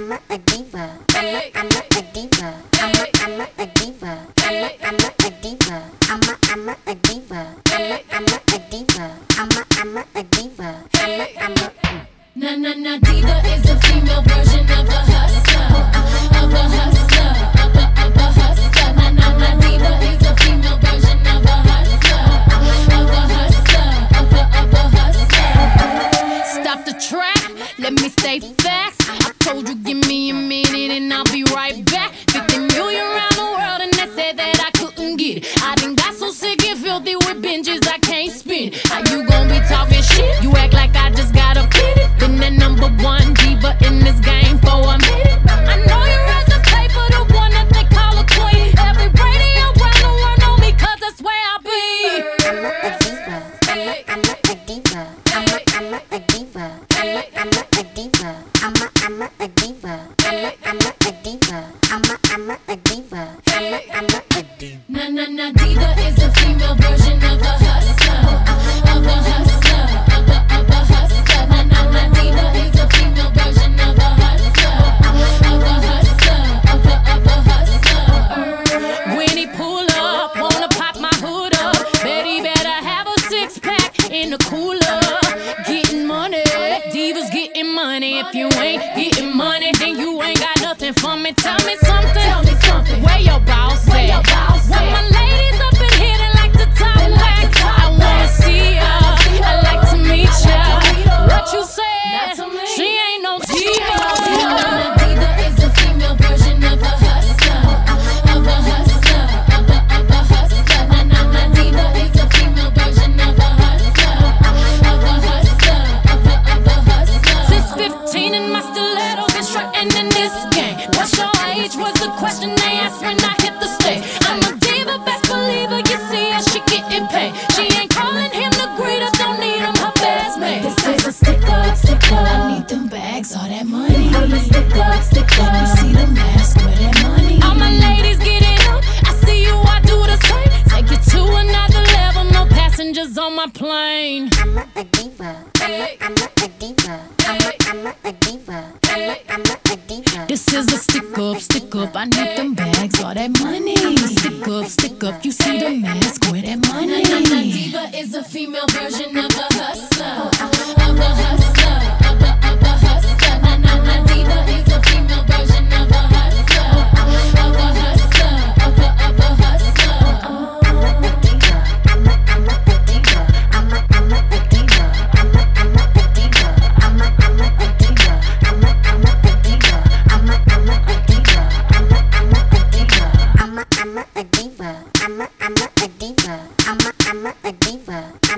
I'm a, a diva. I'm a, I'm a, a diva. I'm a, I'm a, a diva. I'm a, I'm a, a diva. I'm a, I'm a, a diva. I'm a, I'm a, a diva. I'm a, I'm a, a diva. I'm a, I'm a. Na na na diva is a female version of a hustler, of a hustler, binges I can't spin. How you gon' be talking shit? You act like I just got a pity. Been the number one diva in this game for a minute. I know you read the paper, the one that they call a queen. Every radio around the world know me 'cause that's where I be. I'm a, a diva. I'm a, I'm a, a diva. I'm a, I'm a, a diva. I'm a, I'm a, a diva. I'm a, I'm a, a diva. I'm a, I'm a, a diva. I'm a, I'm a, a diva. I'm a, I'm a, a diva. Na na na diva If you ain't getting money, then you ain't got nothing for me. Tell me something. Tell me something. Strutting in this game. What's your age? Was the question they asked when I hit the stage. I'm a diva, best believer. You see her, she getting paid. She ain't calling him the greeter, don't need him, her best mate. This is a stick up, stick up. I need them bags, all that money. Plane. I'm a, a diva. I'm a, I'm a, a diva. I'm a, I'm a, a diva. I'm a, I'm a, a diva. This is a stick up, stick up. I need them bags, all that money. Stick up, stick up. You see the mask, where that money? Diva is a female version of Yeah.